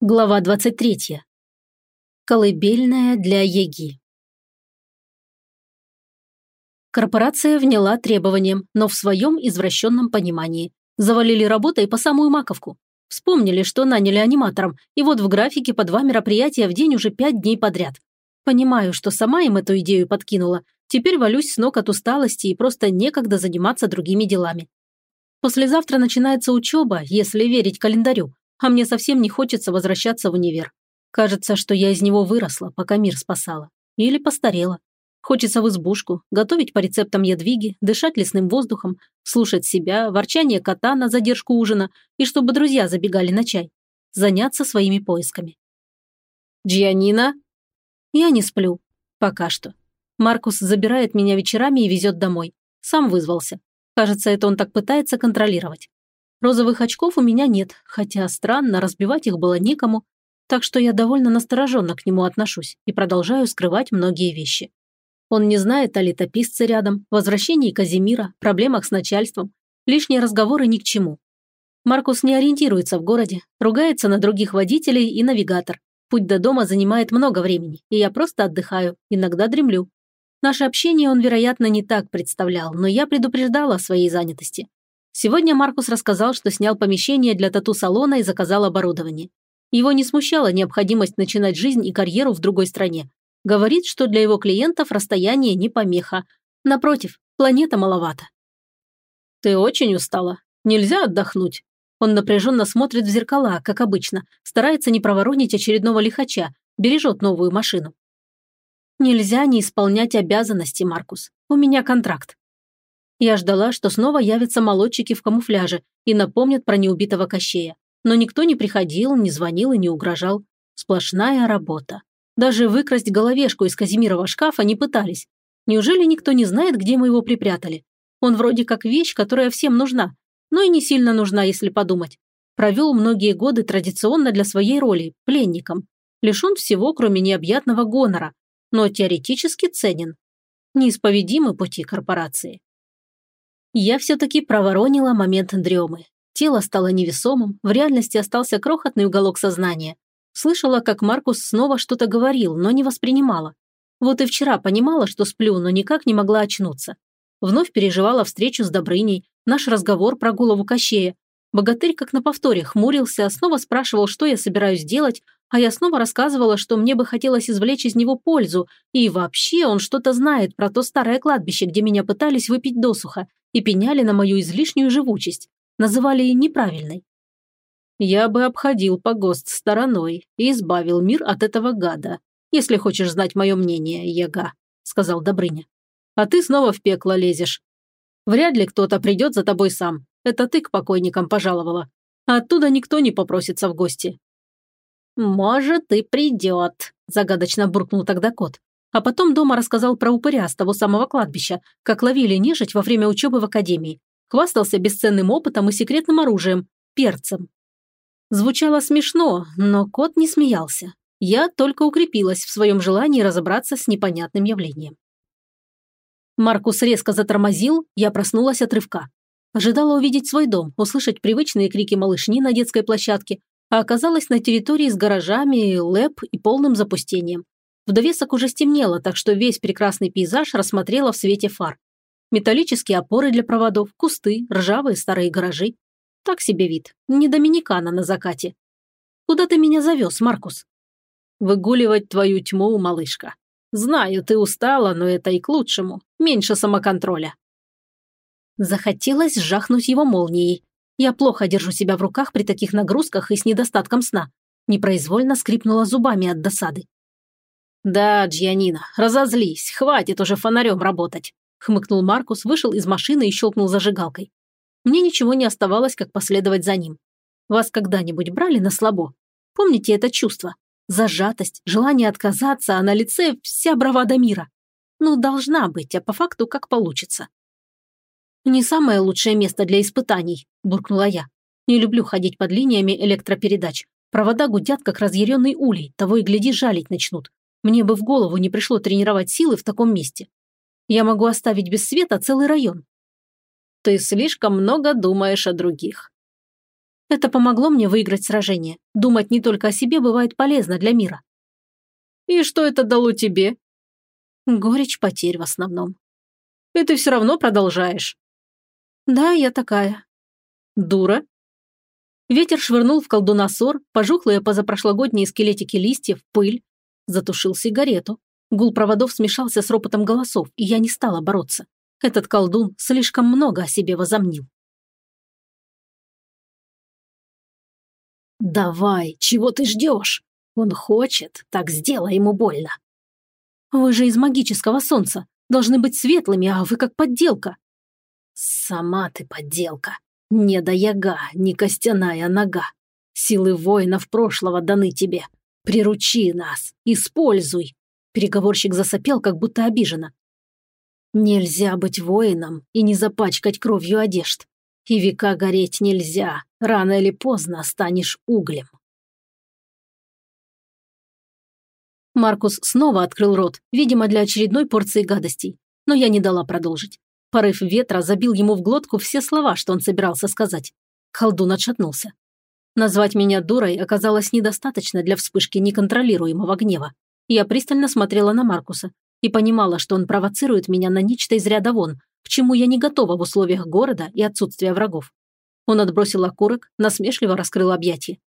Глава 23. Колыбельная для Еги. Корпорация вняла требованиям, но в своем извращенном понимании. Завалили работой по самую маковку. Вспомнили, что наняли аниматором, и вот в графике по два мероприятия в день уже пять дней подряд. Понимаю, что сама им эту идею подкинула. Теперь валюсь с ног от усталости и просто некогда заниматься другими делами. Послезавтра начинается учеба, если верить календарю, а мне совсем не хочется возвращаться в универ. Кажется, что я из него выросла, пока мир спасала. Или постарела. Хочется в избушку, готовить по рецептам ядвиги, дышать лесным воздухом, слушать себя, ворчание кота на задержку ужина и чтобы друзья забегали на чай. Заняться своими поисками. «Джианина?» Я не сплю. Пока что. Маркус забирает меня вечерами и везет домой. Сам вызвался. Кажется, это он так пытается контролировать. Розовых очков у меня нет, хотя странно, разбивать их было некому, так что я довольно настороженно к нему отношусь и продолжаю скрывать многие вещи. Он не знает о летописце рядом, возвращении Казимира, проблемах с начальством. Лишние разговоры ни к чему. Маркус не ориентируется в городе, ругается на других водителей и навигатор. Путь до дома занимает много времени, и я просто отдыхаю, иногда дремлю. Наше общение он, вероятно, не так представлял, но я предупреждала о своей занятости. Сегодня Маркус рассказал, что снял помещение для тату-салона и заказал оборудование. Его не смущала необходимость начинать жизнь и карьеру в другой стране. Говорит, что для его клиентов расстояние не помеха. Напротив, планета маловато. «Ты очень устала. Нельзя отдохнуть». Он напряженно смотрит в зеркала, как обычно, старается не проворонить очередного лихача, бережет новую машину. «Нельзя не исполнять обязанности, Маркус. У меня контракт. Я ждала, что снова явятся молодчики в камуфляже и напомнят про неубитого Кощея. Но никто не приходил, не звонил и не угрожал. Сплошная работа. Даже выкрасть головешку из Казимирова шкафа не пытались. Неужели никто не знает, где мы его припрятали? Он вроде как вещь, которая всем нужна, но и не сильно нужна, если подумать. Провел многие годы традиционно для своей роли, пленником. Лишен всего, кроме необъятного гонора, но теоретически ценен. Неисповедимы пути корпорации. Я все-таки проворонила момент дремы. Тело стало невесомым, в реальности остался крохотный уголок сознания. Слышала, как Маркус снова что-то говорил, но не воспринимала. Вот и вчера понимала, что сплю, но никак не могла очнуться. Вновь переживала встречу с Добрыней, наш разговор про голову Кощея. Богатырь, как на повторе, хмурился, снова спрашивал, что я собираюсь делать, а я снова рассказывала, что мне бы хотелось извлечь из него пользу, и вообще он что-то знает про то старое кладбище, где меня пытались выпить досуха, и пеняли на мою излишнюю живучесть, называли неправильной. Я бы обходил погост стороной и избавил мир от этого гада, если хочешь знать мое мнение, Яга, сказал Добрыня. А ты снова в пекло лезешь. Вряд ли кто-то придет за тобой сам. Это ты к покойникам пожаловала. А оттуда никто не попросится в гости. «Может, и придет», – загадочно буркнул тогда кот. А потом дома рассказал про упыря с того самого кладбища, как ловили нежить во время учебы в академии. Хвастался бесценным опытом и секретным оружием – перцем. Звучало смешно, но кот не смеялся. Я только укрепилась в своем желании разобраться с непонятным явлением. Маркус резко затормозил, я проснулась от рывка. Ожидала увидеть свой дом, услышать привычные крики малышни на детской площадке, а оказалась на территории с гаражами, лэп и полным запустением. В довесок уже стемнело, так что весь прекрасный пейзаж рассмотрела в свете фар. Металлические опоры для проводов, кусты, ржавые старые гаражи. Так себе вид. Не доминикана на закате. Куда ты меня завез, Маркус? Выгуливать твою тьму, малышка. Знаю, ты устала, но это и к лучшему. Меньше самоконтроля. Захотелось сжахнуть его молнией. Я плохо держу себя в руках при таких нагрузках и с недостатком сна. Непроизвольно скрипнула зубами от досады. «Да, Джианина, разозлись, хватит уже фонарем работать», хмыкнул Маркус, вышел из машины и щелкнул зажигалкой. Мне ничего не оставалось, как последовать за ним. Вас когда-нибудь брали на слабо? Помните это чувство? Зажатость, желание отказаться, а на лице вся бравада мира. Ну, должна быть, а по факту как получится. «Не самое лучшее место для испытаний», – буркнула я. «Не люблю ходить под линиями электропередач. Провода гудят, как разъяренный улей, того и гляди, жалить начнут. Мне бы в голову не пришло тренировать силы в таком месте. Я могу оставить без света целый район. Ты слишком много думаешь о других. Это помогло мне выиграть сражение. Думать не только о себе бывает полезно для мира. И что это дало тебе? Горечь потерь в основном. И ты все равно продолжаешь. Да, я такая. Дура? Ветер швырнул в колдуна сор, пожухлые позапрошлогодние скелетики листьев, пыль. Затушил сигарету. Гул проводов смешался с ропотом голосов, и я не стала бороться. Этот колдун слишком много о себе возомнил. «Давай, чего ты ждешь? Он хочет, так сделай ему больно». «Вы же из магического солнца, должны быть светлыми, а вы как подделка». «Сама ты подделка. Не да яга, не костяная нога. Силы воинов прошлого даны тебе. Приручи нас, используй». Переговорщик засопел, как будто обиженно. «Нельзя быть воином и не запачкать кровью одежд. И века гореть нельзя, рано или поздно станешь углем». Маркус снова открыл рот, видимо, для очередной порции гадостей, но я не дала продолжить. Порыв ветра забил ему в глотку все слова, что он собирался сказать. Колдун отшатнулся. Назвать меня дурой оказалось недостаточно для вспышки неконтролируемого гнева. Я пристально смотрела на Маркуса и понимала, что он провоцирует меня на нечто из ряда вон, к чему я не готова в условиях города и отсутствия врагов. Он отбросил окурок, насмешливо раскрыл объятия.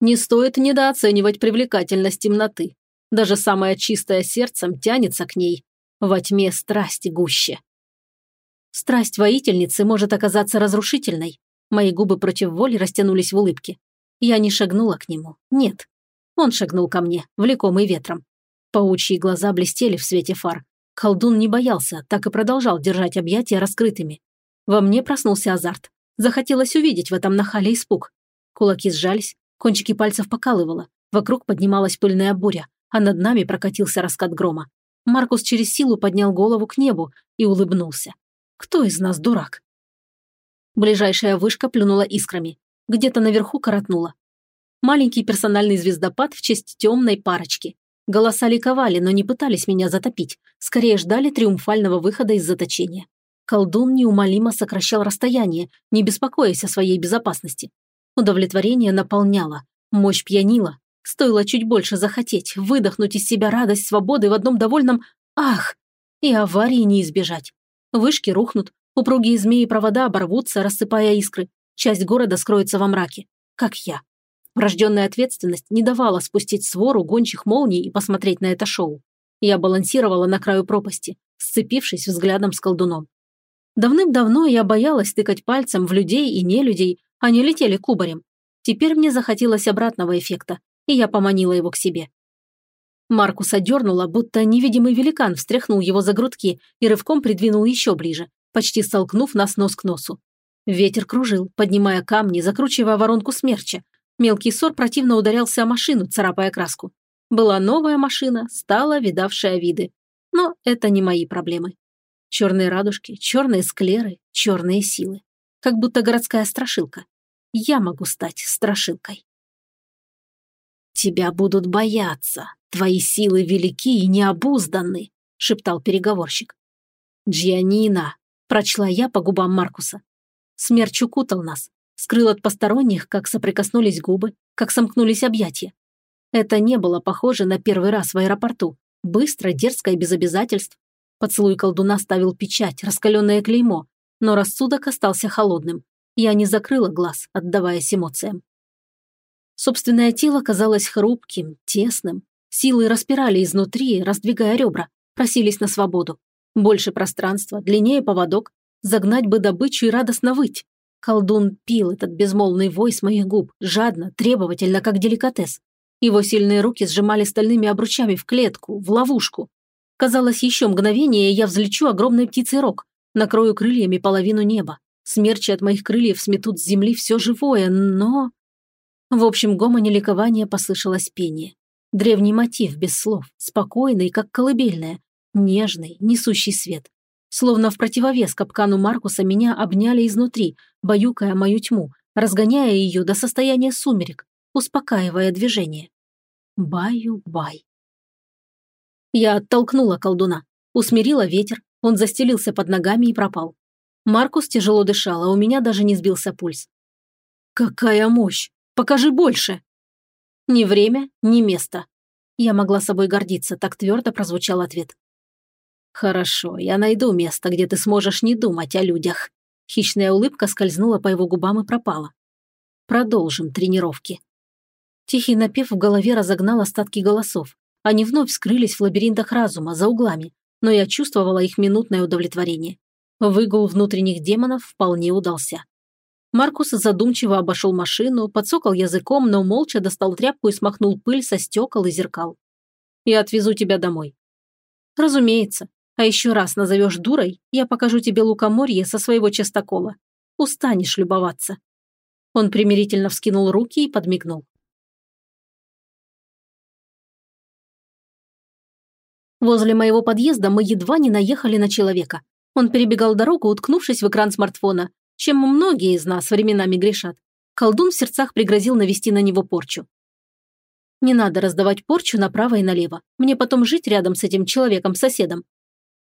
Не стоит недооценивать привлекательность темноты. Даже самое чистое сердцем тянется к ней. Во тьме страсти гуще. Страсть воительницы может оказаться разрушительной. Мои губы против воли растянулись в улыбке. Я не шагнула к нему. Нет. Он шагнул ко мне, влекомый ветром. Паучьи глаза блестели в свете фар. Колдун не боялся, так и продолжал держать объятия раскрытыми. Во мне проснулся азарт. Захотелось увидеть в этом нахале испуг. Кулаки сжались, кончики пальцев покалывало. Вокруг поднималась пыльная буря, а над нами прокатился раскат грома. Маркус через силу поднял голову к небу и улыбнулся. Кто из нас дурак? Ближайшая вышка плюнула искрами. Где-то наверху коротнула. Маленький персональный звездопад в честь темной парочки. Голоса ликовали, но не пытались меня затопить. Скорее ждали триумфального выхода из заточения. Колдун неумолимо сокращал расстояние, не беспокоясь о своей безопасности. Удовлетворение наполняло, мощь пьянила. Стоило чуть больше захотеть, выдохнуть из себя радость свободы в одном довольном «ах!» и аварии не избежать. Вышки рухнут, упругие змеи провода оборвутся, рассыпая искры. Часть города скроется во мраке. Как я. Врожденная ответственность не давала спустить свору гончих молний и посмотреть на это шоу. Я балансировала на краю пропасти, сцепившись взглядом с колдуном. Давным-давно я боялась тыкать пальцем в людей и не людей, они летели кубарем. Теперь мне захотелось обратного эффекта, и я поманила его к себе. Маркуса дернула, будто невидимый великан встряхнул его за грудки и рывком придвинул еще ближе, почти столкнув нас нос к носу. Ветер кружил, поднимая камни, закручивая воронку смерча. Мелкий ссор противно ударялся о машину, царапая краску. Была новая машина, стала видавшая виды. Но это не мои проблемы. Черные радужки, черные склеры, черные силы. Как будто городская страшилка. Я могу стать страшилкой. «Тебя будут бояться», «Твои силы велики и необузданны», – шептал переговорщик. «Джианина», – прочла я по губам Маркуса. Смерч укутал нас, скрыл от посторонних, как соприкоснулись губы, как сомкнулись объятия. Это не было похоже на первый раз в аэропорту. Быстро, дерзко и без обязательств. Поцелуй колдуна ставил печать, раскаленное клеймо, но рассудок остался холодным. Я не закрыла глаз, отдаваясь эмоциям. Собственное тело казалось хрупким, тесным, Силы распирали изнутри, раздвигая ребра, просились на свободу. Больше пространства, длиннее поводок, загнать бы добычу и радостно выть. Колдун пил этот безмолвный вой с моих губ, жадно, требовательно, как деликатес. Его сильные руки сжимали стальными обручами в клетку, в ловушку. Казалось, еще мгновение, я взлечу огромной птицей рог, накрою крыльями половину неба. Смерчи от моих крыльев сметут с земли все живое, но... В общем гомоне ликования послышалось пение. Древний мотив без слов, спокойный, как колыбельная, нежный, несущий свет. Словно в противовес капкану Маркуса меня обняли изнутри, баюкая мою тьму, разгоняя ее до состояния сумерек, успокаивая движение. Баю-бай. Я оттолкнула колдуна, усмирила ветер, он застелился под ногами и пропал. Маркус тяжело дышал, а у меня даже не сбился пульс. Какая мощь! Покажи больше! Ни время, ни место. Я могла собой гордиться, так твердо прозвучал ответ. «Хорошо, я найду место, где ты сможешь не думать о людях». Хищная улыбка скользнула по его губам и пропала. «Продолжим тренировки». Тихий напев в голове разогнал остатки голосов. Они вновь скрылись в лабиринтах разума, за углами, но я чувствовала их минутное удовлетворение. Выгул внутренних демонов вполне удался. Маркус задумчиво обошел машину, подсокал языком, но молча достал тряпку и смахнул пыль со стекол и зеркал. «Я отвезу тебя домой». «Разумеется. А еще раз назовешь дурой, я покажу тебе лукоморье со своего частокола. Устанешь любоваться». Он примирительно вскинул руки и подмигнул. Возле моего подъезда мы едва не наехали на человека. Он перебегал дорогу, уткнувшись в экран смартфона, чем многие из нас временами грешат. Колдун в сердцах пригрозил навести на него порчу. Не надо раздавать порчу направо и налево. Мне потом жить рядом с этим человеком-соседом.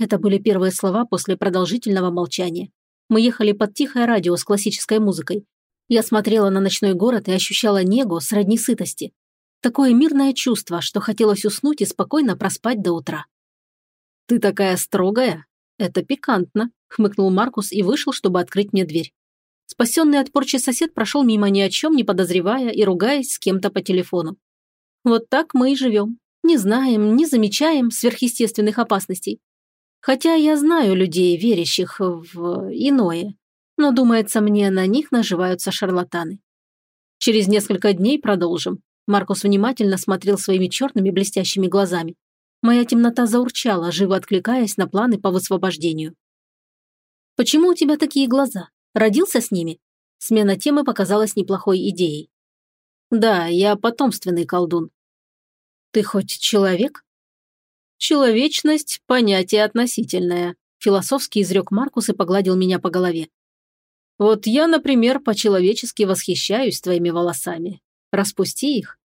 Это были первые слова после продолжительного молчания. Мы ехали под тихое радио с классической музыкой. Я смотрела на ночной город и ощущала негу сродни сытости. Такое мирное чувство, что хотелось уснуть и спокойно проспать до утра. «Ты такая строгая? Это пикантно», – хмыкнул Маркус и вышел, чтобы открыть мне дверь. Спасенный от порчи сосед прошел мимо ни о чем не подозревая и ругаясь с кем-то по телефону. Вот так мы и живем. Не знаем, не замечаем сверхъестественных опасностей. Хотя я знаю людей, верящих в иное. Но, думается мне, на них наживаются шарлатаны. Через несколько дней продолжим. Маркус внимательно смотрел своими черными блестящими глазами. Моя темнота заурчала, живо откликаясь на планы по высвобождению. «Почему у тебя такие глаза? Родился с ними?» Смена темы показалась неплохой идеей. «Да, я потомственный колдун». «Ты хоть человек?» «Человечность – понятие относительное», – философски изрек Маркус и погладил меня по голове. «Вот я, например, по-человечески восхищаюсь твоими волосами. Распусти их.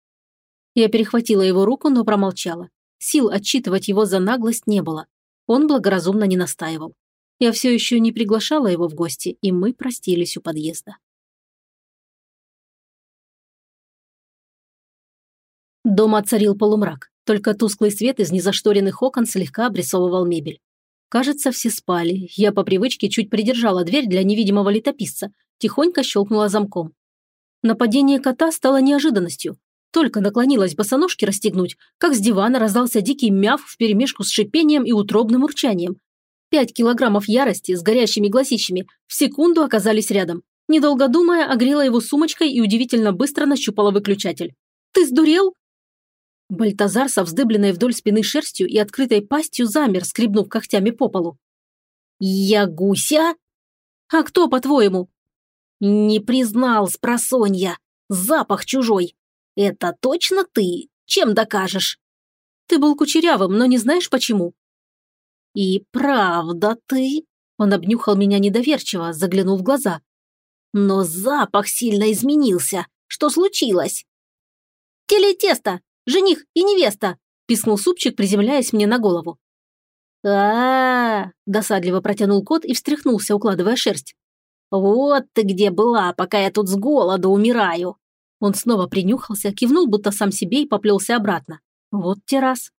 Я перехватила его руку, но промолчала. Сил отчитывать его за наглость не было. Он благоразумно не настаивал. Я все еще не приглашала его в гости, и мы простились у подъезда. Дома царил полумрак, только тусклый свет из незашторенных окон слегка обрисовывал мебель. Кажется, все спали. Я по привычке чуть придержала дверь для невидимого летописца, тихонько щелкнула замком. Нападение кота стало неожиданностью. Только наклонилась босоножки расстегнуть, как с дивана раздался дикий мяв вперемешку с шипением и утробным урчанием. Пять килограммов ярости с горящими глазищами в секунду оказались рядом. Недолго думая, огрела его сумочкой и удивительно быстро нащупала выключатель. «Ты сдурел?» Бальтазар со вздыбленной вдоль спины шерстью и открытой пастью замер, скребнув когтями по полу. «Я гуся?» «А кто, по-твоему?» «Не признал, спросонья. Запах чужой. «Это точно ты? Чем докажешь?» «Ты был кучерявым, но не знаешь почему?» «И правда ты?» Он обнюхал меня недоверчиво, заглянул в глаза. «Но запах сильно изменился. Что случилось?» «Телетесто! Жених и невеста!» – пискнул супчик, приземляясь мне на голову. а, -а, -а досадливо протянул кот и встряхнулся, укладывая шерсть. «Вот ты где была, пока я тут с голоду умираю!» Он снова принюхался, кивнул будто сам себе и поплелся обратно. Вот террас.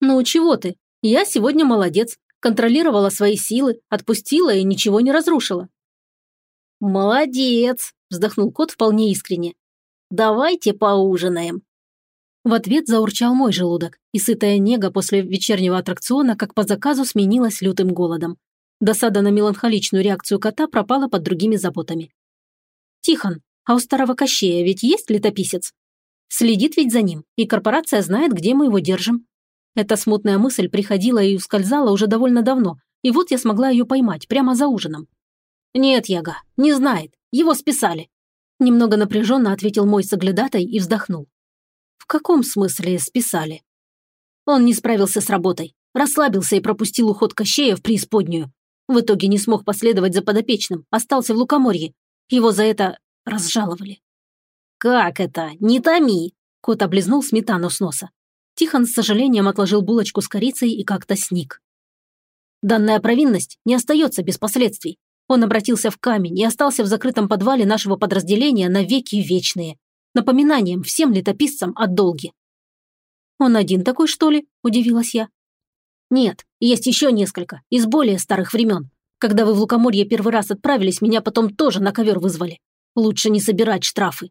«Ну чего ты? Я сегодня молодец. Контролировала свои силы, отпустила и ничего не разрушила». «Молодец!» – вздохнул кот вполне искренне. «Давайте поужинаем». В ответ заурчал мой желудок, и сытая нега после вечернего аттракциона как по заказу сменилась лютым голодом. Досада на меланхоличную реакцию кота пропала под другими заботами. «Тихон, а у старого Кощея ведь есть летописец? Следит ведь за ним, и корпорация знает, где мы его держим. Эта смутная мысль приходила и ускользала уже довольно давно, и вот я смогла ее поймать прямо за ужином. «Нет, Яга, не знает. Его списали». Немного напряженно ответил мой соглядатай и вздохнул. «В каком смысле списали?» Он не справился с работой, расслабился и пропустил уход Кощея в преисподнюю. В итоге не смог последовать за подопечным, остался в Лукоморье. Его за это разжаловали. «Как это? Не томи!» Кот облизнул сметану с носа. Тихон с сожалением отложил булочку с корицей и как-то сник. «Данная провинность не остается без последствий. Он обратился в камень и остался в закрытом подвале нашего подразделения на веки вечные. Напоминанием всем летописцам о долге. «Он один такой, что ли?» – удивилась я. «Нет, есть еще несколько, из более старых времен. Когда вы в Лукоморье первый раз отправились, меня потом тоже на ковер вызвали. Лучше не собирать штрафы».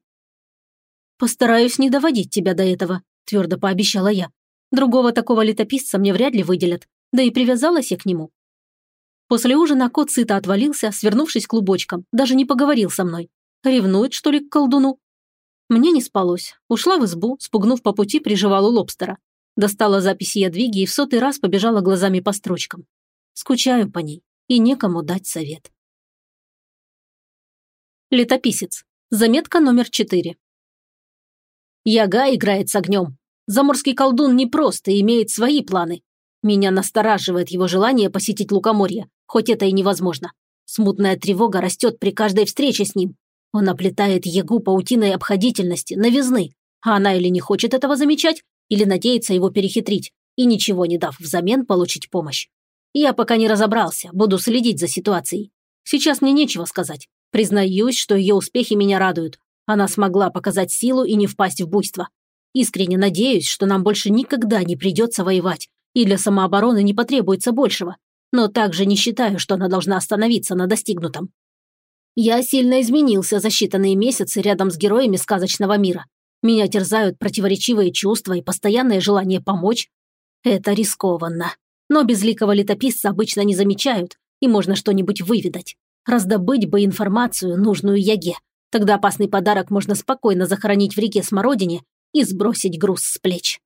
«Постараюсь не доводить тебя до этого», – твердо пообещала я. «Другого такого летописца мне вряд ли выделят, да и привязалась я к нему». После ужина кот сыто отвалился, свернувшись клубочком, даже не поговорил со мной. Ревнует, что ли, к колдуну? Мне не спалось. Ушла в избу, спугнув по пути приживалу лобстера. Достала записи Ядвиги и в сотый раз побежала глазами по строчкам. Скучаю по ней, и некому дать совет. Летописец. Заметка номер четыре. Яга играет с огнем. Заморский колдун непрост и имеет свои планы. Меня настораживает его желание посетить Лукоморье, хоть это и невозможно. Смутная тревога растет при каждой встрече с ним. Он оплетает Ягу паутиной обходительности, новизны. А она или не хочет этого замечать, или надеется его перехитрить, и ничего не дав взамен получить помощь. Я пока не разобрался, буду следить за ситуацией. Сейчас мне нечего сказать. Признаюсь, что ее успехи меня радуют. Она смогла показать силу и не впасть в буйство. Искренне надеюсь, что нам больше никогда не придется воевать, и для самообороны не потребуется большего. Но также не считаю, что она должна остановиться на достигнутом. Я сильно изменился за считанные месяцы рядом с героями сказочного мира. Меня терзают противоречивые чувства и постоянное желание помочь. Это рискованно. Но безликого летописца обычно не замечают, и можно что-нибудь выведать. Раздобыть бы информацию, нужную Яге. Тогда опасный подарок можно спокойно захоронить в реке Смородине и сбросить груз с плеч.